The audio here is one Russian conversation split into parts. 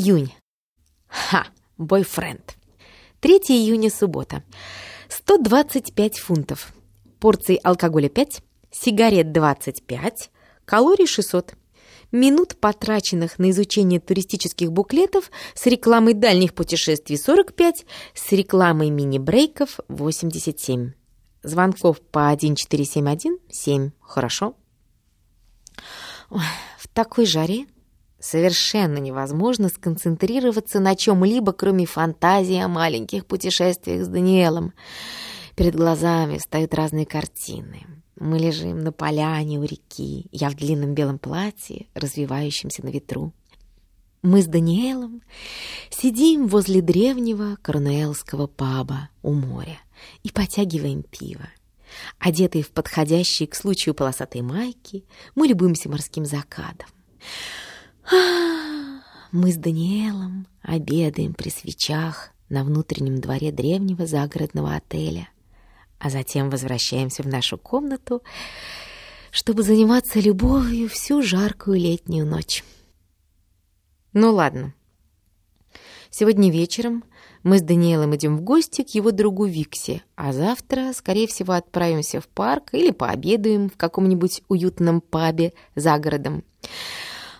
Июнь. Ха, бойфренд. 3 июня, суббота. 125 фунтов. Порций алкоголя 5, сигарет 25, калорий 600. Минут, потраченных на изучение туристических буклетов, с рекламой дальних путешествий 45, с рекламой мини-брейков 87. Звонков по 1471 – 7. Хорошо. В такой жаре совершенно невозможно сконцентрироваться на чем-либо, кроме фантазии о маленьких путешествиях с Даниэлом. Перед глазами встают разные картины. Мы лежим на поляне у реки, я в длинном белом платье, развивающемся на ветру. Мы с Даниэлом сидим возле древнего корнуэллского паба у моря и потягиваем пиво. Одетые в подходящие к случаю полосатые майки, мы любуемся морским закатом. Мы с Даниэлом обедаем при свечах на внутреннем дворе древнего загородного отеля, а затем возвращаемся в нашу комнату, чтобы заниматься любовью всю жаркую летнюю ночь. Ну ладно. Сегодня вечером мы с Даниэлом идем в гости к его другу Виксе, а завтра, скорее всего, отправимся в парк или пообедаем в каком-нибудь уютном пабе за городом.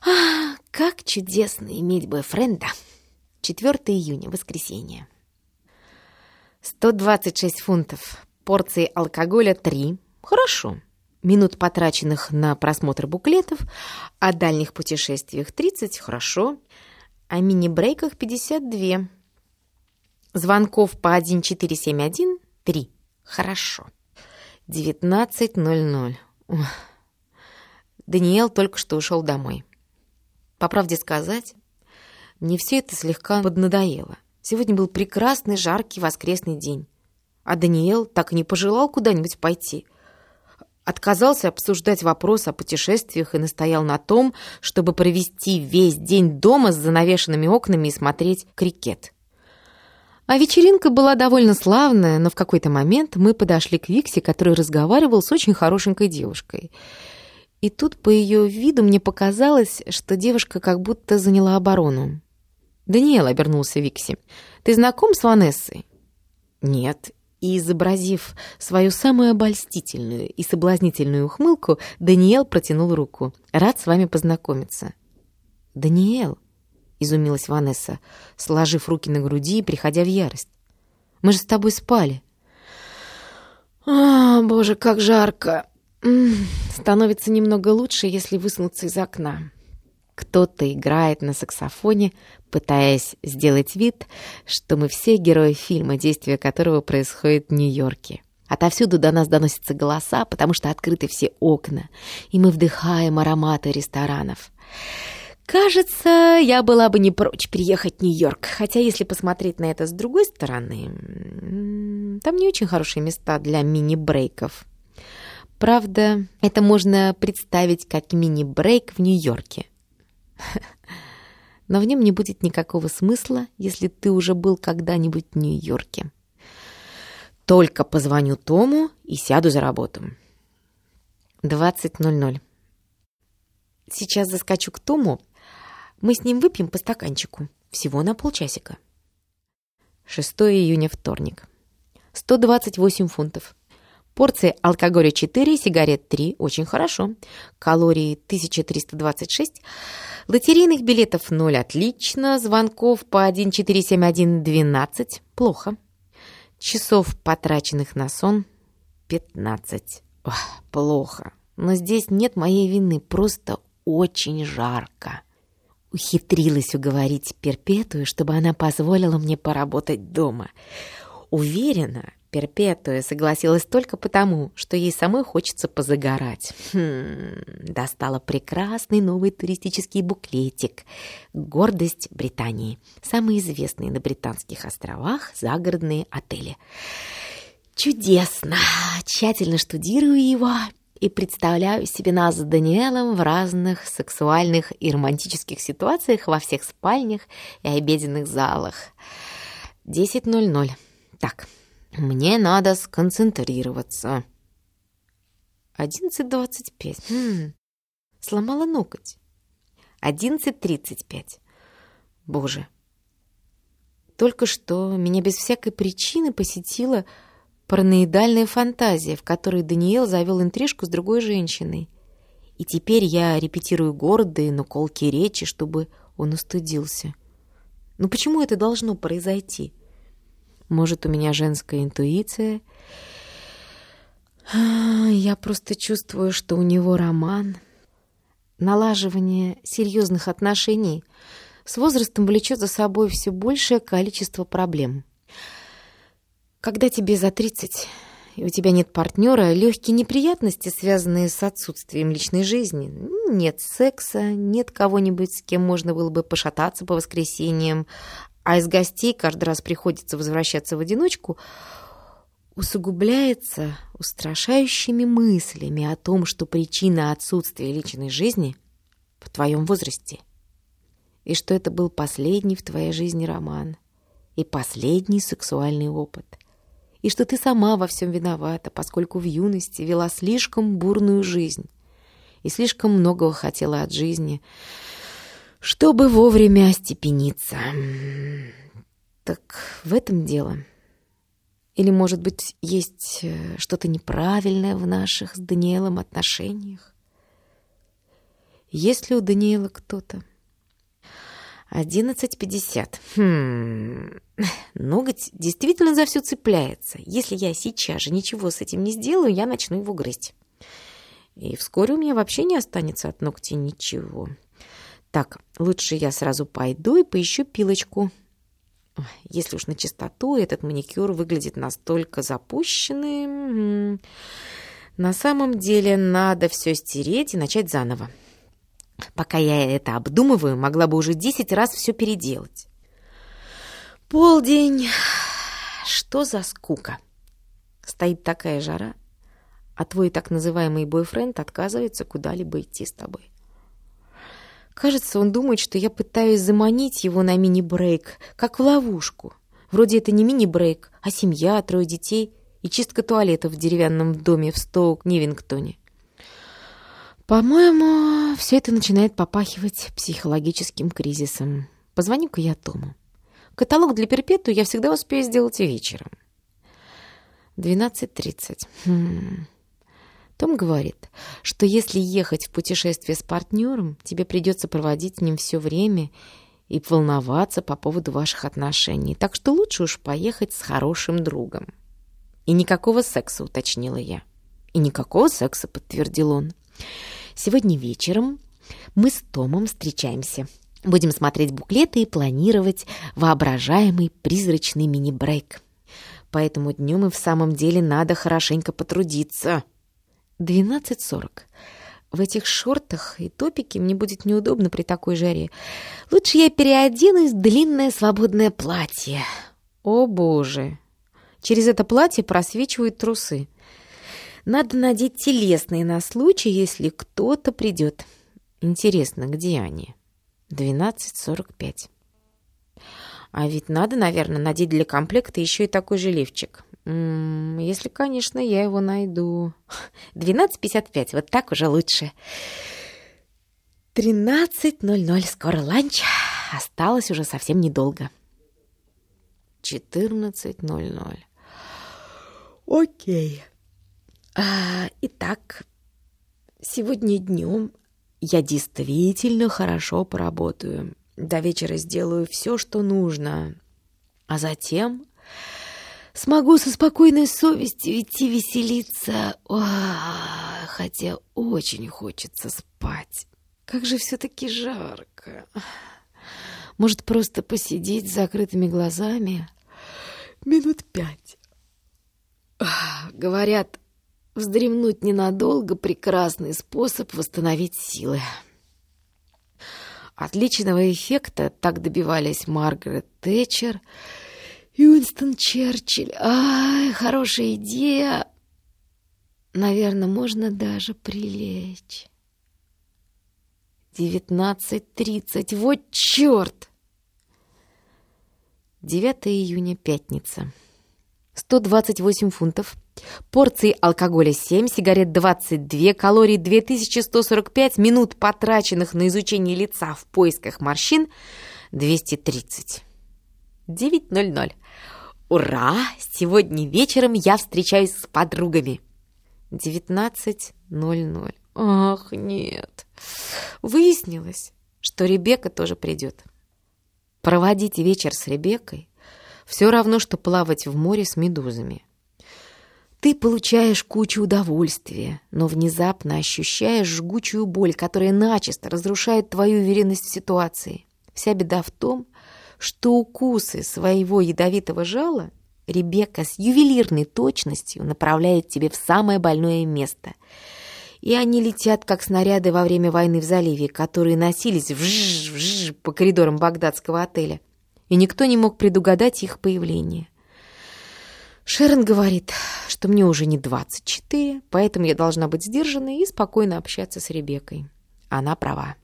А, как чудесно иметь бойфренда! 4 июня, воскресенье. 126 фунтов. Порции алкоголя 3. Хорошо. Минут, потраченных на просмотр буклетов, о дальних путешествиях 30. Хорошо. О мини-брейках 52. Звонков по 1471 – 3. Хорошо. 19.00. Даниэл только что ушел домой. По правде сказать, мне все это слегка поднадоело. Сегодня был прекрасный, жаркий воскресный день. А Даниэл так и не пожелал куда-нибудь пойти. Отказался обсуждать вопрос о путешествиях и настоял на том, чтобы провести весь день дома с занавешенными окнами и смотреть крикет. А вечеринка была довольно славная, но в какой-то момент мы подошли к Виксе, который разговаривал с очень хорошенькой девушкой. И тут по ее виду мне показалось, что девушка как будто заняла оборону. «Даниэл», — обернулся Викси, — «ты знаком с Ванессой?» «Нет». И, изобразив свою самую обольстительную и соблазнительную ухмылку, Даниэл протянул руку. «Рад с вами познакомиться». «Даниэл», изумилась Ванесса, сложив руки на груди и приходя в ярость. «Мы же с тобой спали». «А, боже, как жарко! Становится немного лучше, если высунуться из окна». Кто-то играет на саксофоне, пытаясь сделать вид, что мы все герои фильма, действие которого происходит в Нью-Йорке. Отовсюду до нас доносятся голоса, потому что открыты все окна, и мы вдыхаем ароматы ресторанов. Кажется, я была бы не прочь приехать в Нью-Йорк, хотя если посмотреть на это с другой стороны, там не очень хорошие места для мини-брейков. Правда, это можно представить как мини-брейк в Нью-Йорке. Но в нем не будет никакого смысла, если ты уже был когда-нибудь в Нью-Йорке. Только позвоню Тому и сяду за работу. 20.00. Сейчас заскочу к Тому, мы с ним выпьем по стаканчику. Всего на полчасика. 6 июня, вторник. 128 фунтов. Порции алкоголя 4, сигарет 3. Очень хорошо. Калории 1326. Лотерейных билетов 0. Отлично. Звонков по 1471 12. Плохо. Часов, потраченных на сон, 15. Ох, плохо. Но здесь нет моей вины. Просто очень жарко. Ухитрилась уговорить Перпетую, чтобы она позволила мне поработать дома. Уверена, Перпетуя согласилась только потому, что ей самой хочется позагорать. Хм, достала прекрасный новый туристический буклетик. «Гордость Британии». Самые известные на Британских островах загородные отели. Чудесно! Тщательно штудирую его и представляю себе нас с Даниэлом в разных сексуальных и романтических ситуациях во всех спальнях и обеденных залах. 10.00. Так, мне надо сконцентрироваться. 11.25. Хм, сломала ноготь. 11.35. Боже. Только что меня без всякой причины посетила параноидальная фантазия, в которой Даниэл завел интрижку с другой женщиной. И теперь я репетирую гордые, но колкие речи, чтобы он устыдился. Но почему это должно произойти? Может, у меня женская интуиция? А, я просто чувствую, что у него роман. Налаживание серьезных отношений с возрастом влечет за собой все большее количество проблем. Когда тебе за 30 и у тебя нет партнера, легкие неприятности, связанные с отсутствием личной жизни. Нет секса, нет кого-нибудь, с кем можно было бы пошататься по воскресеньям, а из гостей каждый раз приходится возвращаться в одиночку, усугубляется устрашающими мыслями о том, что причина отсутствия личной жизни в твоем возрасте. И что это был последний в твоей жизни роман и последний сексуальный опыт – и что ты сама во всем виновата, поскольку в юности вела слишком бурную жизнь и слишком многого хотела от жизни, чтобы вовремя остепениться. Так в этом дело. Или, может быть, есть э, что-то неправильное в наших с Даниэлом отношениях? Есть ли у Даниэла кто-то? Одиннадцать пятьдесят. Хм... Ноготь действительно за все цепляется. Если я сейчас же ничего с этим не сделаю, я начну его грызть. И вскоре у меня вообще не останется от ногтя ничего. Так, лучше я сразу пойду и поищу пилочку. Если уж на чистоту, этот маникюр выглядит настолько запущенным. На самом деле надо все стереть и начать заново. Пока я это обдумываю, могла бы уже десять раз все переделать. Полдень. Что за скука? Стоит такая жара, а твой так называемый бойфренд отказывается куда-либо идти с тобой. Кажется, он думает, что я пытаюсь заманить его на мини-брейк, как в ловушку. Вроде это не мини-брейк, а семья, трое детей и чистка туалета в деревянном доме в Стоук-Нивингтоне. По-моему, все это начинает попахивать психологическим кризисом. Позвоню-ка я Тому. Каталог для перпету я всегда успею сделать вечером. 12.30. Хм. Том говорит, что если ехать в путешествие с партнером, тебе придется проводить с ним все время и волноваться по поводу ваших отношений. Так что лучше уж поехать с хорошим другом. И никакого секса, уточнила я. И никакого секса, подтвердил он. Сегодня вечером мы с Томом встречаемся. Будем смотреть буклеты и планировать воображаемый призрачный мини-брейк. Поэтому днем и в самом деле надо хорошенько потрудиться. 12.40. В этих шортах и топике мне будет неудобно при такой жаре. Лучше я переоденусь в длинное свободное платье. О, боже! Через это платье просвечивают трусы. Надо надеть телесные на случай, если кто-то придет. Интересно, где они? 12.45. А ведь надо, наверное, надеть для комплекта еще и такой же лифчик. Если, конечно, я его найду. 12.55, вот так уже лучше. 13.00, скоро ланч. Осталось уже совсем недолго. 14.00. Окей. А, итак, сегодня днем я действительно хорошо поработаю. До вечера сделаю все, что нужно. А затем смогу со спокойной совестью идти веселиться. О, хотя очень хочется спать. Как же все-таки жарко. Может, просто посидеть с закрытыми глазами минут пять. Говорят, Вздремнуть ненадолго — прекрасный способ восстановить силы. Отличного эффекта так добивались Маргарет Тэтчер Уинстон Черчилль. Ай, хорошая идея! Наверное, можно даже прилечь. Девятнадцать тридцать. Вот черт! 9 июня, пятница. 128 фунтов — Порции алкоголя 7, сигарет 22, калорий 2145, минут, потраченных на изучение лица в поисках морщин, 230. 9.00. Ура! Сегодня вечером я встречаюсь с подругами. 19.00. Ах, нет. Выяснилось, что Ребекка тоже придет. Проводить вечер с Ребеккой все равно, что плавать в море с медузами. Ты получаешь кучу удовольствия, но внезапно ощущаешь жгучую боль, которая начисто разрушает твою уверенность в ситуации. Вся беда в том, что укусы своего ядовитого жала Ребекка с ювелирной точностью направляет тебе в самое больное место. И они летят, как снаряды во время войны в заливе, которые носились вжж-вжж по коридорам багдадского отеля. И никто не мог предугадать их появление. Шерон говорит, что мне уже не 24, поэтому я должна быть сдержанной и спокойно общаться с Ребеккой. Она права.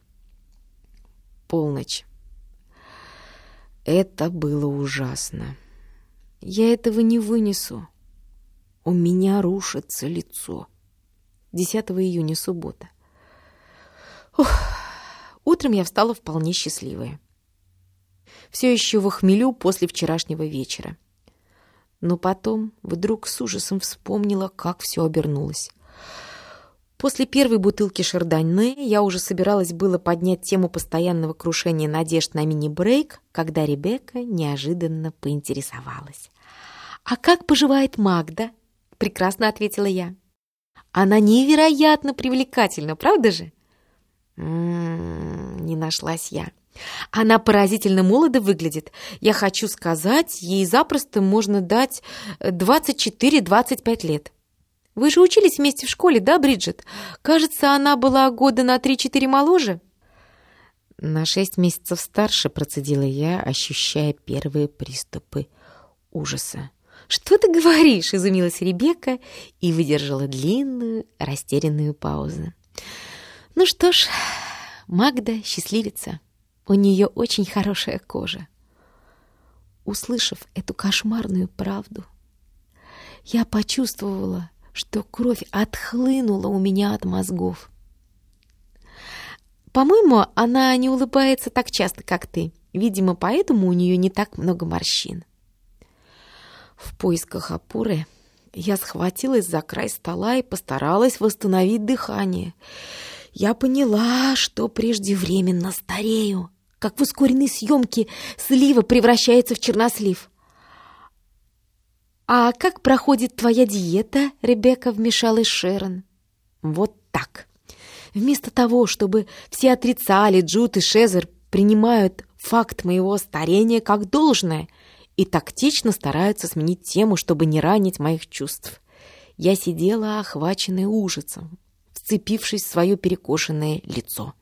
Полночь. Это было ужасно. Я этого не вынесу. У меня рушится лицо. 10 июня, суббота. Ух, утром я встала вполне счастливая. Все еще в хмелю после вчерашнего вечера. Но потом вдруг с ужасом вспомнила, как все обернулось. После первой бутылки шардоне я уже собиралась было поднять тему постоянного крушения надежд на мини-брейк, когда Ребекка неожиданно поинтересовалась. «А как поживает Магда?» — прекрасно ответила я. «Она невероятно привлекательна, правда же?» М -м -м, не нашлась я. Она поразительно молодо выглядит. Я хочу сказать, ей запросто можно дать 24-25 лет. Вы же учились вместе в школе, да, Бриджит? Кажется, она была года на 3-4 моложе. На шесть месяцев старше процедила я, ощущая первые приступы ужаса. «Что ты говоришь?» — изумилась Ребекка и выдержала длинную, растерянную паузу. «Ну что ж, Магда — счастливица. У нее очень хорошая кожа». Услышав эту кошмарную правду, я почувствовала, что кровь отхлынула у меня от мозгов. По-моему, она не улыбается так часто, как ты. Видимо, поэтому у нее не так много морщин. В поисках опоры я схватилась за край стола и постаралась восстановить дыхание. Я поняла, что преждевременно старею, как в ускоренной съемке слива превращается в чернослив. «А как проходит твоя диета?» — Ребекка вмешалась Шерон. «Вот так. Вместо того, чтобы все отрицали, Джуд и Шезер принимают факт моего старения как должное и тактично стараются сменить тему, чтобы не ранить моих чувств. Я сидела, охваченная ужасом, вцепившись в свое перекошенное лицо.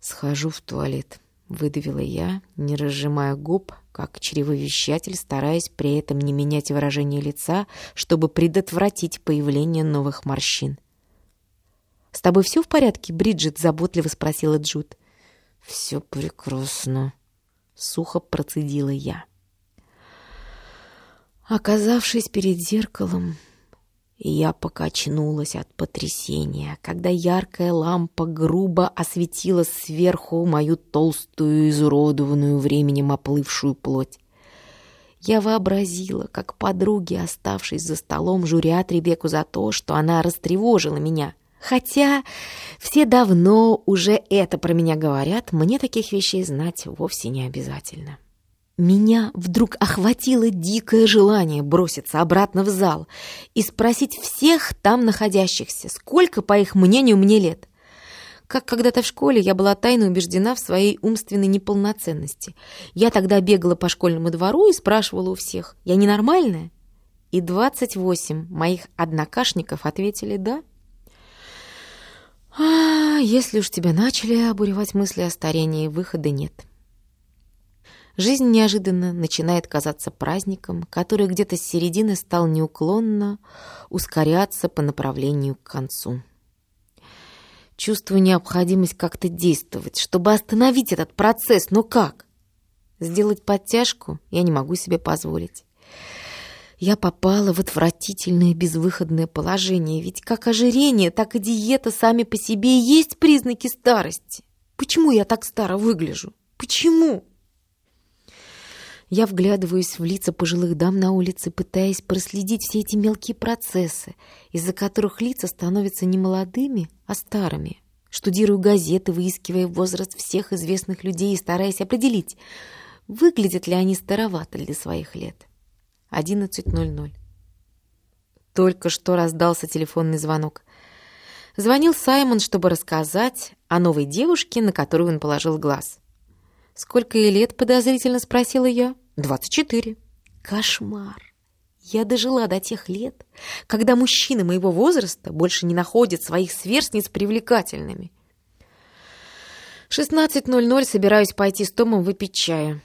«Схожу в туалет», — выдавила я, не разжимая губ, как чревовещатель, стараясь при этом не менять выражение лица, чтобы предотвратить появление новых морщин. «С тобой все в порядке?» — Бриджит заботливо спросила Джуд. «Все прекрасно», — сухо процедила я. Оказавшись перед зеркалом, я покачнулась от потрясения, когда яркая лампа грубо осветила сверху мою толстую, изуродованную временем оплывшую плоть. Я вообразила, как подруги, оставшись за столом, журят Ребекку за то, что она растревожила меня. Хотя все давно уже это про меня говорят, мне таких вещей знать вовсе не обязательно. Меня вдруг охватило дикое желание броситься обратно в зал и спросить всех там находящихся, сколько, по их мнению, мне лет. Как когда-то в школе я была тайно убеждена в своей умственной неполноценности. Я тогда бегала по школьному двору и спрашивала у всех, я ненормальная? И 28 моих однокашников ответили «да». А, если уж тебя начали обуревать мысли о старении, выхода нет. Жизнь неожиданно начинает казаться праздником, который где-то с середины стал неуклонно ускоряться по направлению к концу. Чувствую необходимость как-то действовать, чтобы остановить этот процесс, но как? Сделать подтяжку я не могу себе позволить. Я попала в отвратительное безвыходное положение, ведь как ожирение, так и диета сами по себе есть признаки старости. Почему я так старо выгляжу? Почему? Я вглядываюсь в лица пожилых дам на улице, пытаясь проследить все эти мелкие процессы, из-за которых лица становятся не молодыми, а старыми. Штудирую газеты, выискивая возраст всех известных людей и стараясь определить, выглядят ли они старовато для своих лет. 11.00. Только что раздался телефонный звонок. Звонил Саймон, чтобы рассказать о новой девушке, на которую он положил глаз. «Сколько ей лет?» — подозрительно спросила я. «Двадцать четыре». «Кошмар! Я дожила до тех лет, когда мужчины моего возраста больше не находят своих сверстниц привлекательными». 16.00 собираюсь пойти с Томом выпить чая.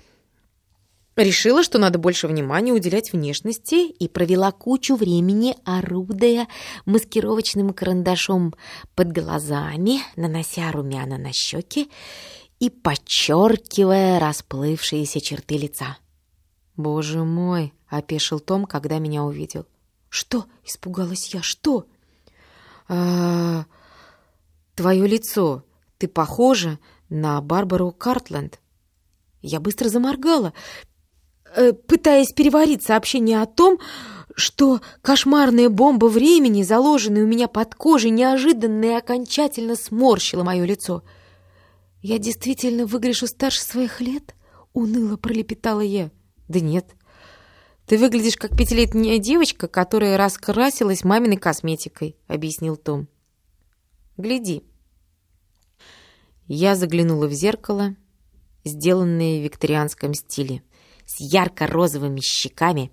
Решила, что надо больше внимания уделять внешности и провела кучу времени, орудуя маскировочным карандашом под глазами, нанося румяна на щеки и подчеркивая расплывшиеся черты лица. «Боже мой!» — опешил Том, когда меня увидел. «Что?» — испугалась я. «Что?» а, «Твое лицо. Ты похожа на Барбару Картленд». Я быстро заморгала, э, пытаясь переварить сообщение о том, что кошмарная бомба времени, заложенная у меня под кожей, неожиданно и окончательно сморщила мое лицо — «Я действительно выгляжу старше своих лет?» — уныло пролепетала я. «Да нет. Ты выглядишь как пятилетняя девочка, которая раскрасилась маминой косметикой», — объяснил Том. «Гляди». Я заглянула в зеркало, сделанное в викторианском стиле, с ярко-розовыми щеками,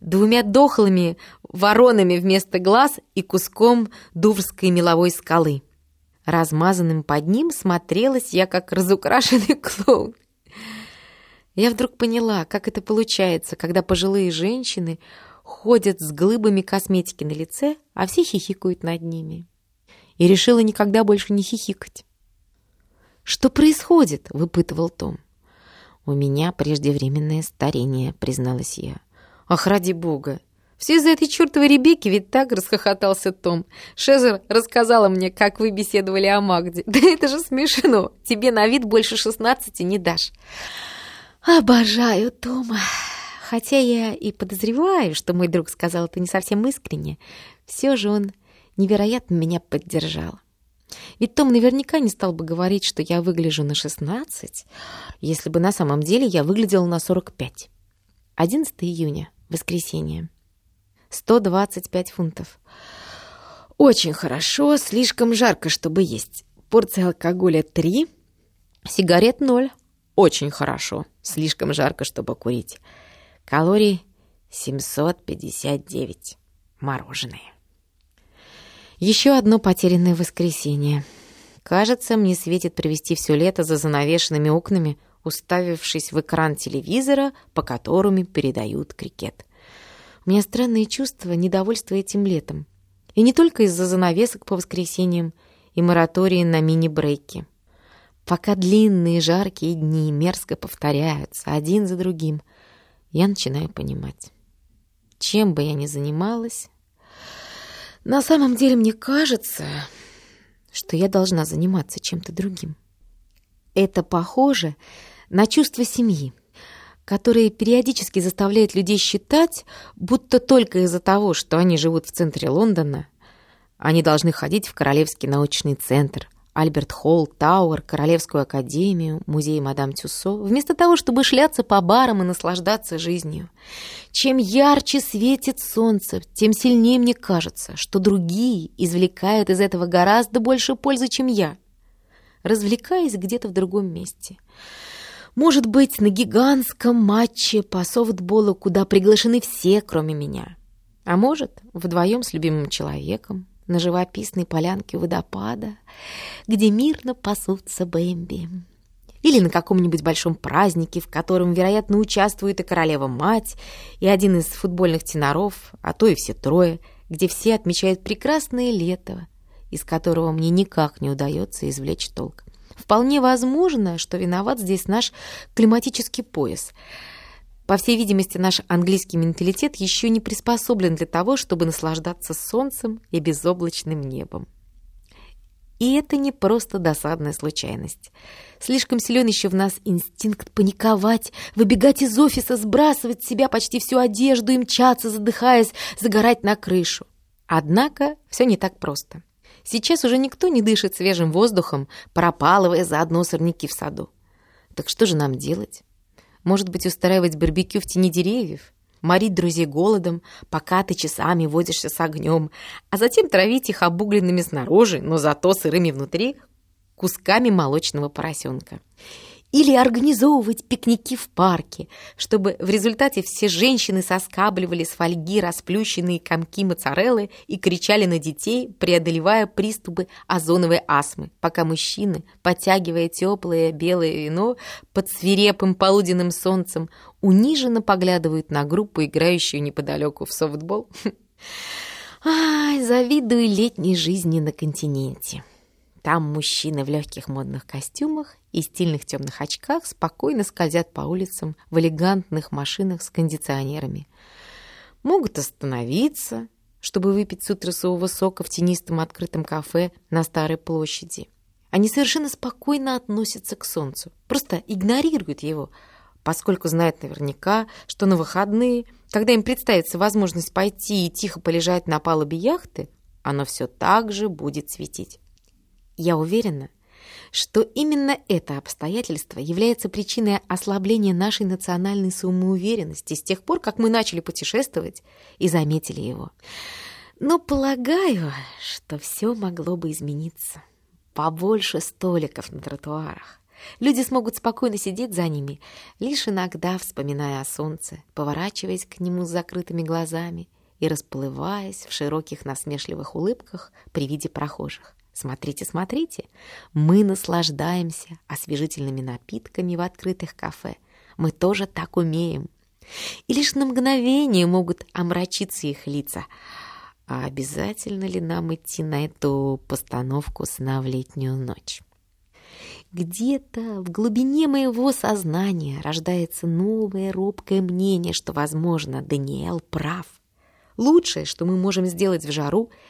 двумя дохлыми воронами вместо глаз и куском дуврской меловой скалы. Размазанным под ним смотрелась я, как разукрашенный клоун. Я вдруг поняла, как это получается, когда пожилые женщины ходят с глыбами косметики на лице, а все хихикают над ними. И решила никогда больше не хихикать. «Что происходит?» — выпытывал Том. «У меня преждевременное старение», — призналась я. «Ах, ради бога! Все из-за этой чертовой Ребекки ведь так расхохотался Том. Шезер рассказала мне, как вы беседовали о Магде. Да это же смешно. Тебе на вид больше шестнадцати не дашь. Обожаю Тома. Хотя я и подозреваю, что мой друг сказал это не совсем искренне, все же он невероятно меня поддержал. Ведь Том наверняка не стал бы говорить, что я выгляжу на 16, если бы на самом деле я выглядела на 45. 11 июня, воскресенье. 125 фунтов. Очень хорошо, слишком жарко, чтобы есть. Порция алкоголя 3, сигарет 0. Очень хорошо, слишком жарко, чтобы курить. Калорий 759. Мороженое. Еще одно потерянное воскресенье. Кажется, мне светит провести все лето за занавешенными окнами, уставившись в экран телевизора, по которому передают крикет. У меня странные чувства недовольства этим летом. И не только из-за занавесок по воскресеньям и моратории на мини-брейки. Пока длинные жаркие дни мерзко повторяются один за другим, я начинаю понимать. Чем бы я ни занималась, на самом деле мне кажется, что я должна заниматься чем-то другим. Это похоже на чувство семьи которые периодически заставляют людей считать, будто только из-за того, что они живут в центре Лондона, они должны ходить в Королевский научный центр, Альберт Холл, Тауэр, Королевскую академию, музей мадам Тюссо, вместо того, чтобы шляться по барам и наслаждаться жизнью. Чем ярче светит солнце, тем сильнее мне кажется, что другие извлекают из этого гораздо больше пользы, чем я, развлекаясь где-то в другом месте. Может быть, на гигантском матче по софтболу, куда приглашены все, кроме меня. А может, вдвоем с любимым человеком на живописной полянке водопада, где мирно пасутся Бэмби. Или на каком-нибудь большом празднике, в котором, вероятно, участвует и королева-мать, и один из футбольных теноров, а то и все трое, где все отмечают прекрасное лето, из которого мне никак не удается извлечь толк. Вполне возможно, что виноват здесь наш климатический пояс. По всей видимости, наш английский менталитет еще не приспособлен для того, чтобы наслаждаться солнцем и безоблачным небом. И это не просто досадная случайность. Слишком силен еще в нас инстинкт паниковать, выбегать из офиса, сбрасывать с себя почти всю одежду и мчаться, задыхаясь, загорать на крышу. Однако все не так просто. Сейчас уже никто не дышит свежим воздухом, пропалывая заодно сорняки в саду. Так что же нам делать? Может быть, устраивать барбекю в тени деревьев? Морить друзей голодом, пока ты часами водишься с огнем, а затем травить их обугленными снаружи, но зато сырыми внутри кусками молочного поросенка или организовывать пикники в парке, чтобы в результате все женщины соскабливали с фольги расплющенные комки моцареллы и кричали на детей, преодолевая приступы озоновой астмы, пока мужчины, подтягивая теплое белое вино под свирепым полуденным солнцем, униженно поглядывают на группу, играющую неподалеку в софтбол. Ай, завидую летней жизни на континенте. Там мужчины в легких модных костюмах и стильных темных очках спокойно скользят по улицам в элегантных машинах с кондиционерами. Могут остановиться, чтобы выпить цитрусового сока в тенистом открытом кафе на Старой площади. Они совершенно спокойно относятся к солнцу, просто игнорируют его, поскольку знают наверняка, что на выходные, когда им представится возможность пойти и тихо полежать на палубе яхты, оно все так же будет светить. Я уверена, что именно это обстоятельство является причиной ослабления нашей национальной самоуверенности с тех пор, как мы начали путешествовать и заметили его. Но полагаю, что все могло бы измениться. Побольше столиков на тротуарах. Люди смогут спокойно сидеть за ними, лишь иногда вспоминая о солнце, поворачиваясь к нему с закрытыми глазами и расплываясь в широких насмешливых улыбках при виде прохожих. Смотрите, смотрите, мы наслаждаемся освежительными напитками в открытых кафе. Мы тоже так умеем. И лишь на мгновение могут омрачиться их лица. А обязательно ли нам идти на эту постановку сна в летнюю ночь? Где-то в глубине моего сознания рождается новое робкое мнение, что, возможно, Даниэл прав. Лучшее, что мы можем сделать в жару —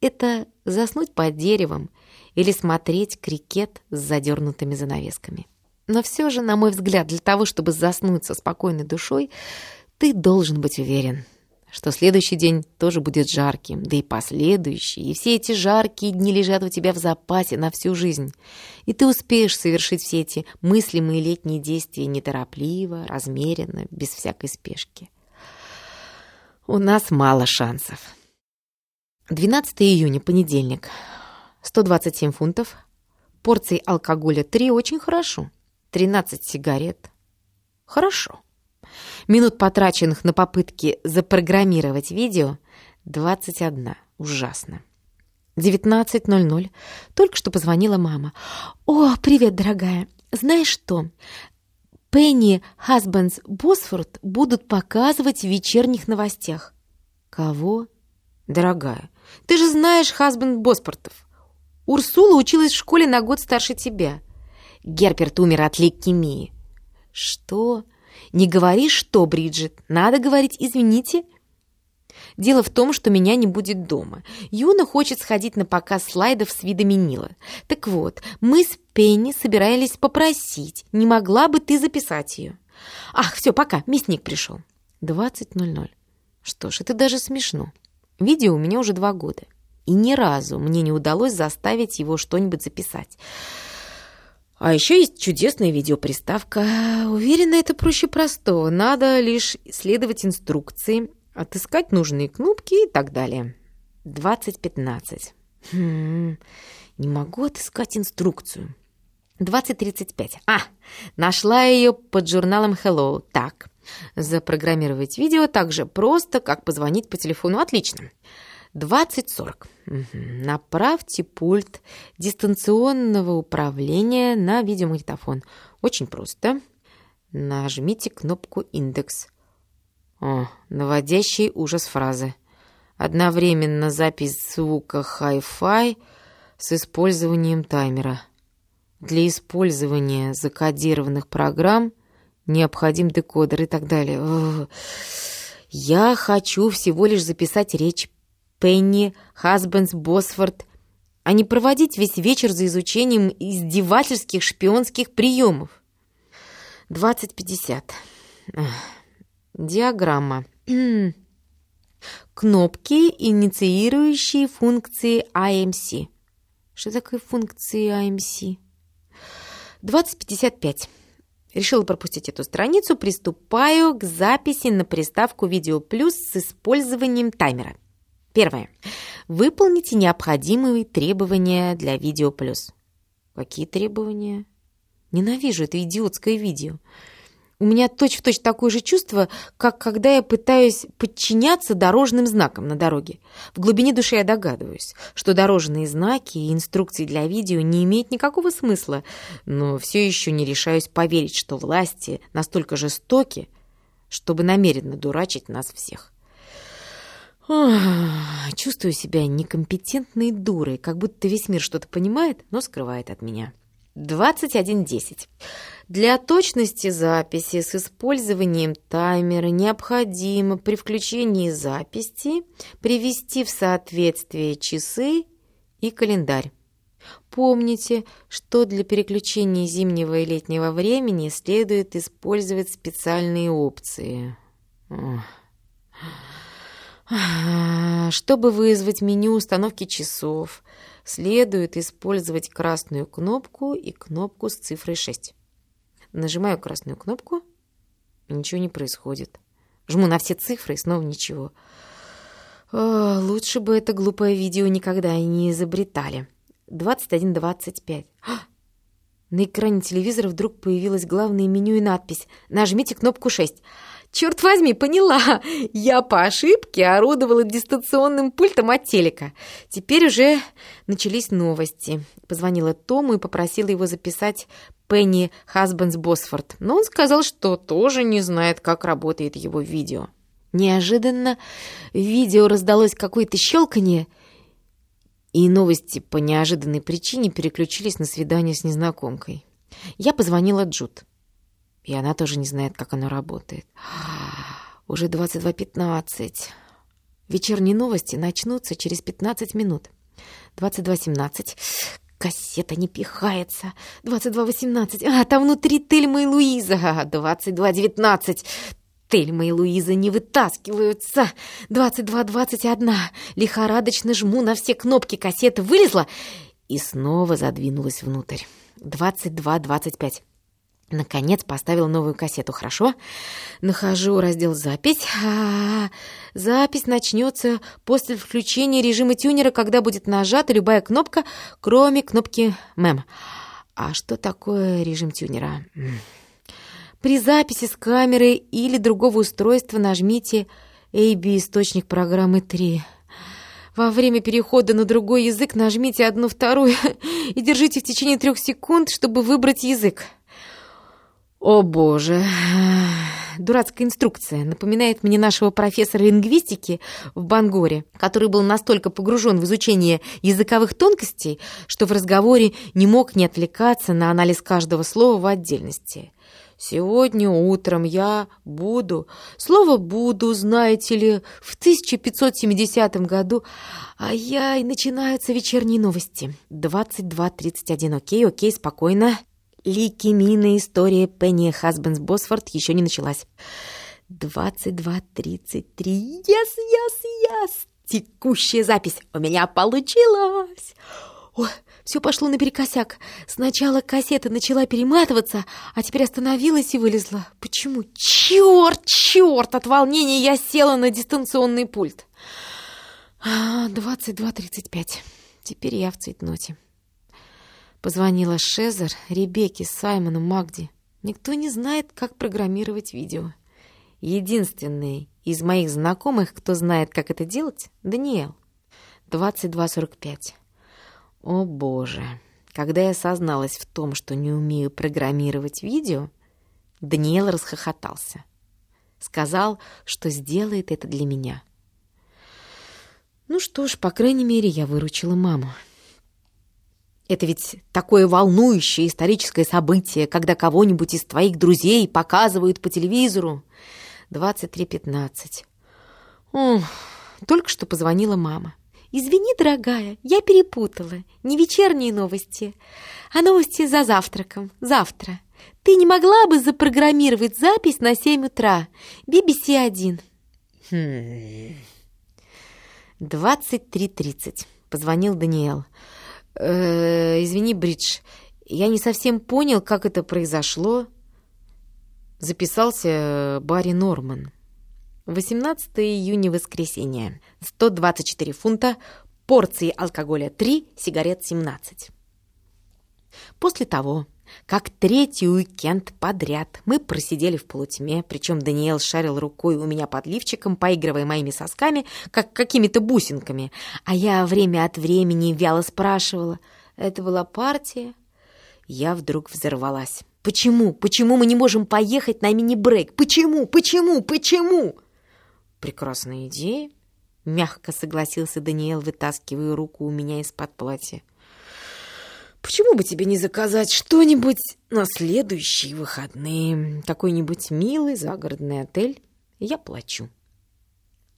это заснуть под деревом или смотреть крикет с задернутыми занавесками. Но все же, на мой взгляд, для того, чтобы заснуть со спокойной душой, ты должен быть уверен, что следующий день тоже будет жарким, да и последующий, и все эти жаркие дни лежат у тебя в запасе на всю жизнь, и ты успеешь совершить все эти мыслимые летние действия неторопливо, размеренно, без всякой спешки. У нас мало шансов. 12 июня, понедельник. 127 фунтов. Порции алкоголя 3 очень хорошо. 13 сигарет. Хорошо. Минут, потраченных на попытки запрограммировать видео, 21. Ужасно. 19.00. Только что позвонила мама. «О, привет, дорогая. Знаешь что? Пенни Хасбендс Босфорд будут показывать в вечерних новостях». «Кого?» «Дорогая, ты же знаешь Хасбенд Боспортов. Урсула училась в школе на год старше тебя. Герперт умер от лейкемии». «Что? Не говори что, Бриджит. Надо говорить «извините». Дело в том, что меня не будет дома. Юна хочет сходить на показ слайдов с видами Нила. Так вот, мы с Пенни собирались попросить, не могла бы ты записать ее? Ах, все, пока, мясник пришел. 20.00. Что ж, это даже смешно. Видео у меня уже два года, и ни разу мне не удалось заставить его что-нибудь записать. А еще есть чудесная видеоприставка. Уверена, это проще простого. Надо лишь следовать инструкции, отыскать нужные кнопки и так далее. 20.15. Хм, не могу отыскать инструкцию. 20.35. А, нашла ее под журналом Hello. Так, Запрограммировать видео так же просто, как позвонить по телефону. Отлично. 2040. Угу. Направьте пульт дистанционного управления на видеомагнитофон. Очень просто. Нажмите кнопку «Индекс». О, наводящий ужас фразы. Одновременно запись звука Hi-Fi с использованием таймера. Для использования закодированных программ необходим декодер и так далее. Я хочу всего лишь записать речь Пенни, Хасбенс, Босфорд а не проводить весь вечер за изучением издевательских шпионских приемов. 20.50. Диаграмма. Кнопки, инициирующие функции IMC. Что такое функции IMC? 20.55. Решила пропустить эту страницу, приступаю к записи на приставку «Видео Плюс» с использованием таймера. Первое. Выполните необходимые требования для «Видео Плюс». Какие требования? Ненавижу это идиотское видео. У меня точь-в-точь -точь такое же чувство, как когда я пытаюсь подчиняться дорожным знакам на дороге. В глубине души я догадываюсь, что дорожные знаки и инструкции для видео не имеют никакого смысла, но все еще не решаюсь поверить, что власти настолько жестоки, чтобы намеренно дурачить нас всех. Ох, чувствую себя некомпетентной дурой, как будто весь мир что-то понимает, но скрывает от меня. 21.10. Для точности записи с использованием таймера необходимо при включении записи привести в соответствие часы и календарь. Помните, что для переключения зимнего и летнего времени следует использовать специальные опции. Чтобы вызвать меню установки часов, следует использовать красную кнопку и кнопку с цифрой 6. Нажимаю красную кнопку, ничего не происходит. Жму на все цифры, и снова ничего. О, лучше бы это глупое видео никогда и не изобретали. 21.25. На экране телевизора вдруг появилось главное меню и надпись «Нажмите кнопку 6». Черт возьми, поняла. Я по ошибке орудовала дистанционным пультом от телека. Теперь уже начались новости. Позвонила Тому и попросила его записать Пенни Хасбенс Босфорд. Но он сказал, что тоже не знает, как работает его видео. Неожиданно в видео раздалось какое-то щелканье, и новости по неожиданной причине переключились на свидание с незнакомкой. Я позвонила Джуд. И она тоже не знает, как оно работает. Уже 22.15. Вечерние новости начнутся через 15 минут. 22.17. Кассета не пихается. 22.18. А, там внутри Тельма и Луиза. 22.19. Тельма и Луиза не вытаскиваются. 22.21. Лихорадочно жму на все кнопки. Кассета вылезла и снова задвинулась внутрь. 22.25. Наконец поставил новую кассету, хорошо? Нахожу раздел «Запись». А -а -а. Запись начнется после включения режима тюнера, когда будет нажата любая кнопка, кроме кнопки «Мэм». А что такое режим тюнера? При записи с камеры или другого устройства нажмите AB источник программы 3. Во время перехода на другой язык нажмите одну вторую и держите в течение трех секунд, чтобы выбрать язык. О боже, дурацкая инструкция напоминает мне нашего профессора лингвистики в Бангоре, который был настолько погружен в изучение языковых тонкостей, что в разговоре не мог не отвлекаться на анализ каждого слова в отдельности. Сегодня утром я буду, слово «буду», знаете ли, в 1570 году, а я и начинаются вечерние новости. 22.31, окей, окей, спокойно. Ликемийная история Пенни Хасбенс Босфорд еще не началась. 22.33. Yes, yes, yes! Текущая запись. У меня получилось! О, все пошло наперекосяк. Сначала кассета начала перематываться, а теперь остановилась и вылезла. Почему? Черт, черт! От волнения я села на дистанционный пульт. 22.35. Теперь я в цейтноте. Позвонила Шезер, Ребекке, Саймону, Магди. Никто не знает, как программировать видео. Единственный из моих знакомых, кто знает, как это делать, Даниэл. 22.45. О боже, когда я созналась в том, что не умею программировать видео, Даниэл расхохотался. Сказал, что сделает это для меня. Ну что ж, по крайней мере, я выручила маму. Это ведь такое волнующее историческое событие, когда кого-нибудь из твоих друзей показывают по телевизору. 23.15. О, только что позвонила мама. «Извини, дорогая, я перепутала. Не вечерние новости, а новости за завтраком. Завтра. Ты не могла бы запрограммировать запись на 7 утра? BBC 1». Хм... 23.30. Позвонил Даниэл. «Э, «Извини, Бридж, я не совсем понял, как это произошло». Записался Барри Норман. 18 июня, воскресенье. 124 фунта, порции алкоголя 3, сигарет 17. После того, как третий уикенд подряд мы просидели в полутьме, причем Даниэл шарил рукой у меня под лифчиком, поигрывая моими сосками, как какими-то бусинками, а я время от времени вяло спрашивала, это была партия? Я вдруг взорвалась. Почему? Почему мы не можем поехать на мини-брейк? Почему? Почему? Почему? «Прекрасная идея», — мягко согласился Даниэл, вытаскивая руку у меня из-под платья. «Почему бы тебе не заказать что-нибудь на следующие выходные? Какой-нибудь милый загородный отель? Я плачу».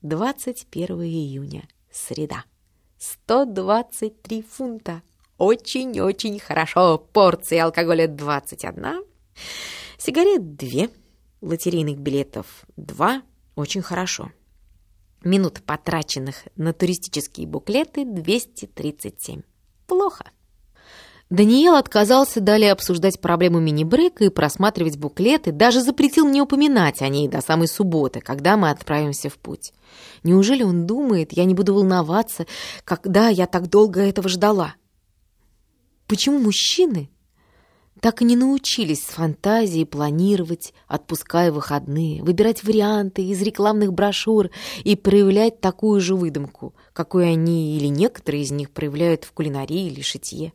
21 июня, среда. 123 фунта. Очень-очень хорошо. Порции алкоголя 21. Сигарет 2. Лотерейных билетов 2. Очень хорошо. Минут, потраченных на туристические буклеты, 237. Плохо. Даниэл отказался далее обсуждать проблему мини-брейка и просматривать буклеты, даже запретил мне упоминать о ней до самой субботы, когда мы отправимся в путь. Неужели он думает, я не буду волноваться, когда я так долго этого ждала? Почему мужчины так и не научились с фантазией планировать, отпуская выходные, выбирать варианты из рекламных брошюр и проявлять такую же выдумку, какую они или некоторые из них проявляют в кулинарии или шитье.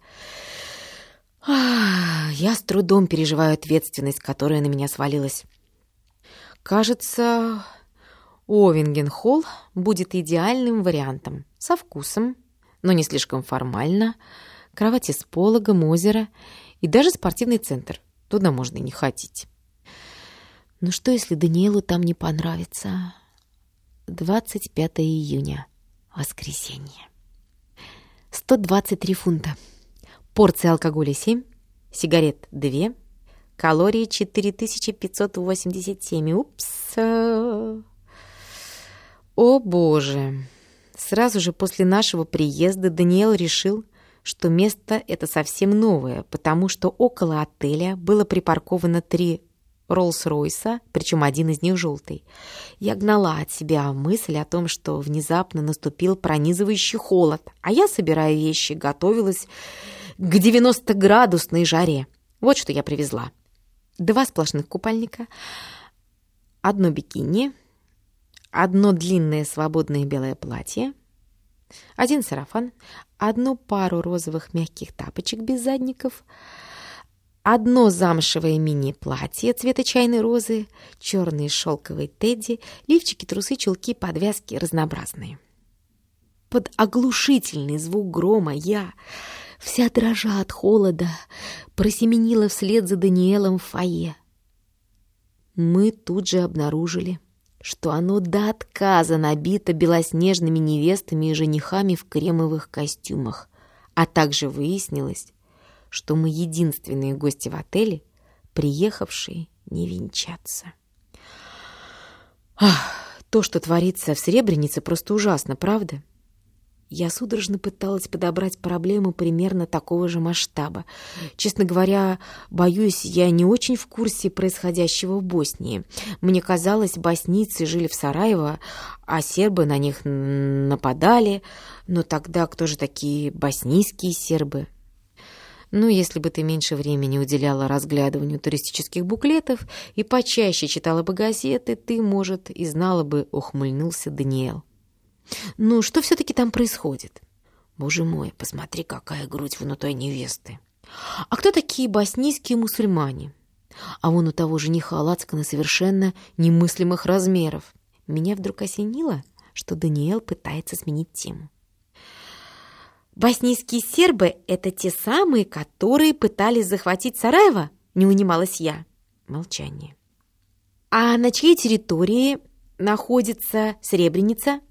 Я с трудом переживаю ответственность, которая на меня свалилась. Кажется, Овингенхолл будет идеальным вариантом, со вкусом, но не слишком формально, кровати с пологом, озеро — и даже спортивный центр. Туда можно не ходить. Ну что, если Даниэлу там не понравится? 25 июня. Воскресенье. 123 фунта. Порция алкоголя 7, сигарет 2, калории 4587. Упс. О боже. Сразу же после нашего приезда Даниэл решил, что место это совсем новое, потому что около отеля было припарковано три Роллс-Ройса, причем один из них желтый. Я гнала от себя мысль о том, что внезапно наступил пронизывающий холод, а я, собирая вещи, готовилась к 90-градусной жаре. Вот что я привезла. Два сплошных купальника, одно бикини, одно длинное свободное белое платье, один сарафан, одну пару розовых мягких тапочек без задников, одно замшевое мини-платье цвета чайной розы, черные шелковые тедди, лифчики, трусы, чулки, подвязки разнообразные. Под оглушительный звук грома я, вся дрожа от холода, просеменила вслед за Даниэлом в фойе. Мы тут же обнаружили, что оно до отказа набито белоснежными невестами и женихами в кремовых костюмах, а также выяснилось, что мы единственные гости в отеле, приехавшие не венчаться. Ах, то, что творится в Сребренице, просто ужасно, правда? Я судорожно пыталась подобрать проблему примерно такого же масштаба. Честно говоря, боюсь, я не очень в курсе происходящего в Боснии. Мне казалось, боснийцы жили в Сараево, а сербы на них нападали. Но тогда кто же такие боснийские сербы? Ну, если бы ты меньше времени уделяла разглядыванию туристических буклетов и почаще читала бы газеты, ты, может, и знала бы, ухмыльнулся Даниэл. Ну, что все-таки там происходит? Боже мой, посмотри, какая грудь внутрь невесты. А кто такие боснийские мусульмане? А вон у того жениха лацкана совершенно немыслимых размеров. Меня вдруг осенило, что Даниэл пытается сменить тему. «Боснийские сербы — это те самые, которые пытались захватить Сараево?» — не унималась я. Молчание. «А на чьей территории находится Сребреница?»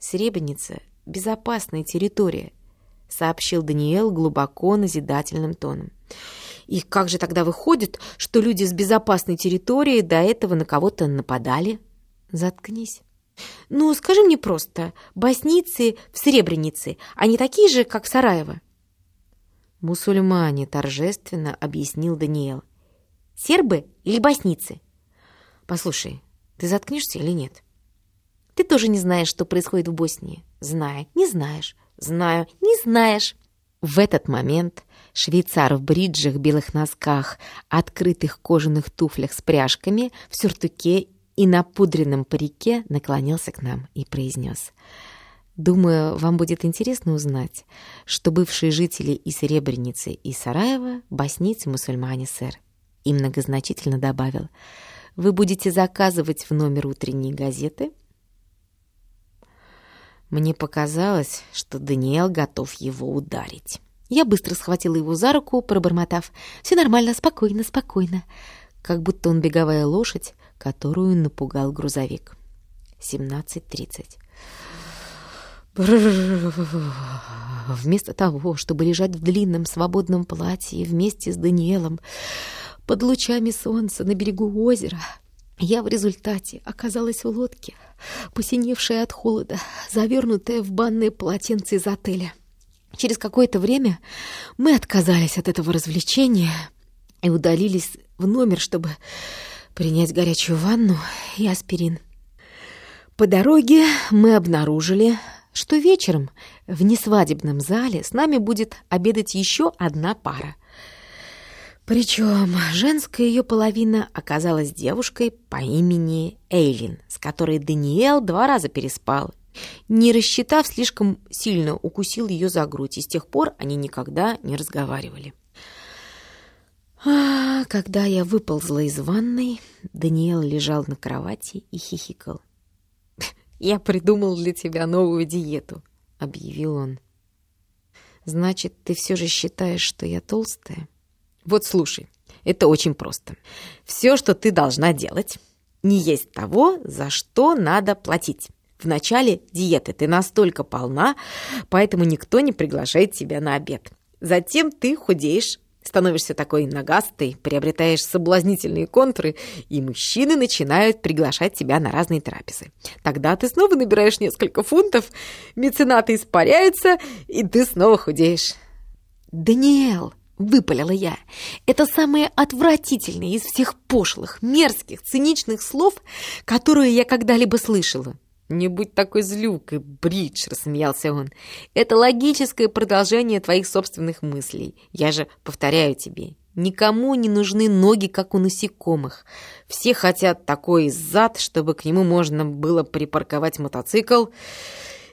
Сребреница безопасная территория», — сообщил Даниэл глубоко назидательным тоном. «И как же тогда выходит, что люди с безопасной территории до этого на кого-то нападали?» «Заткнись». «Ну, скажи мне просто, боснийцы в Сребренице, они такие же, как в Сараево?» «Мусульмане», — торжественно объяснил Даниэл. «Сербы или боснийцы?» «Послушай, ты заткнешься или нет?» «Ты тоже не знаешь, что происходит в Боснии?» «Знаю». «Не знаешь». «Знаю». «Не знаешь». В этот момент швейцар в бриджах, белых носках, открытых кожаных туфлях с пряжками, в сюртуке и на пудренном парике наклонился к нам и произнес «Думаю, вам будет интересно узнать, что бывшие жители и Серебряницы, и Сараева — боснийцы-мусульмане, сэр». И многозначительно добавил «Вы будете заказывать в номер утренней газеты?» Мне показалось, что Даниэл готов его ударить. Я быстро схватила его за руку, пробормотав «Все нормально, спокойно, спокойно», как будто он беговая лошадь, которую напугал грузовик. 17.30. Вместо того, чтобы лежать в длинном свободном платье вместе с Даниэлом под лучами солнца на берегу озера, я в результате оказалась в лодке, посиневшая от холода, завернутая в банное полотенце из отеля. Через какое-то время мы отказались от этого развлечения и удалились в номер, чтобы принять горячую ванну и аспирин. По дороге мы обнаружили, что вечером в несвадебном зале с нами будет обедать еще одна пара. Причем женская ее половина оказалась девушкой по имени Эйлин, с которой Даниэл два раза переспал. Не рассчитав, слишком сильно укусил ее за грудь, и с тех пор они никогда не разговаривали. А когда я выползла из ванной, Даниэл лежал на кровати и хихикал. «Я придумал для тебя новую диету», — объявил он. «Значит, ты все же считаешь, что я толстая?» «Вот слушай, это очень просто. Все, что ты должна делать, не есть того, за что надо платить. В начале диеты ты настолько полна, поэтому никто не приглашает тебя на обед. Затем ты худеешь Становишься такой нагастой, приобретаешь соблазнительные контуры, и мужчины начинают приглашать тебя на разные трапезы. Тогда ты снова набираешь несколько фунтов, меценаты испаряются, и ты снова худеешь. «Даниэл!» — выпалила я. «Это самое отвратительное из всех пошлых, мерзких, циничных слов, которые я когда-либо слышала». «Не будь такой злюкой, Бридж!» — рассмеялся он. «Это логическое продолжение твоих собственных мыслей. Я же повторяю тебе, никому не нужны ноги, как у насекомых. Все хотят такой зад, чтобы к нему можно было припарковать мотоцикл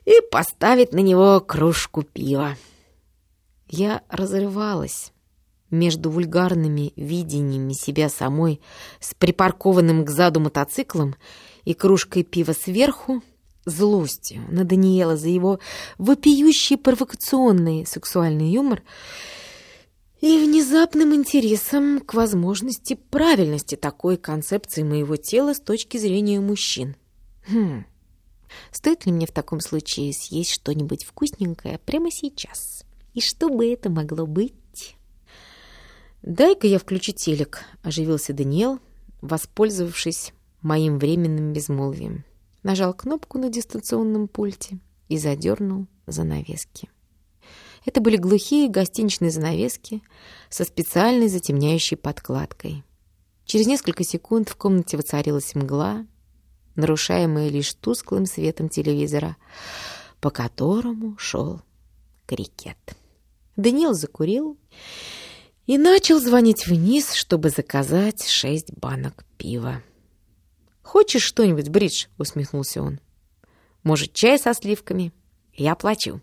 и поставить на него кружку пива». Я разрывалась между вульгарными видениями себя самой с припаркованным к заду мотоциклом и кружкой пива сверху, злостью на Даниэла за его вопиющий провокационный сексуальный юмор и внезапным интересом к возможности правильности такой концепции моего тела с точки зрения мужчин. Хм, стоит ли мне в таком случае съесть что-нибудь вкусненькое прямо сейчас? И что бы это могло быть? «Дай-ка я включу телек», — оживился Даниэл, воспользовавшись моим временным безмолвием. Нажал кнопку на дистанционном пульте и задернул занавески. Это были глухие гостиничные занавески со специальной затемняющей подкладкой. Через несколько секунд в комнате воцарилась мгла, нарушаемая лишь тусклым светом телевизора, по которому шел крикет. Даниил закурил и начал звонить вниз, чтобы заказать шесть банок пива. «Хочешь что-нибудь, Бридж?» — усмехнулся он. «Может, чай со сливками? Я плачу».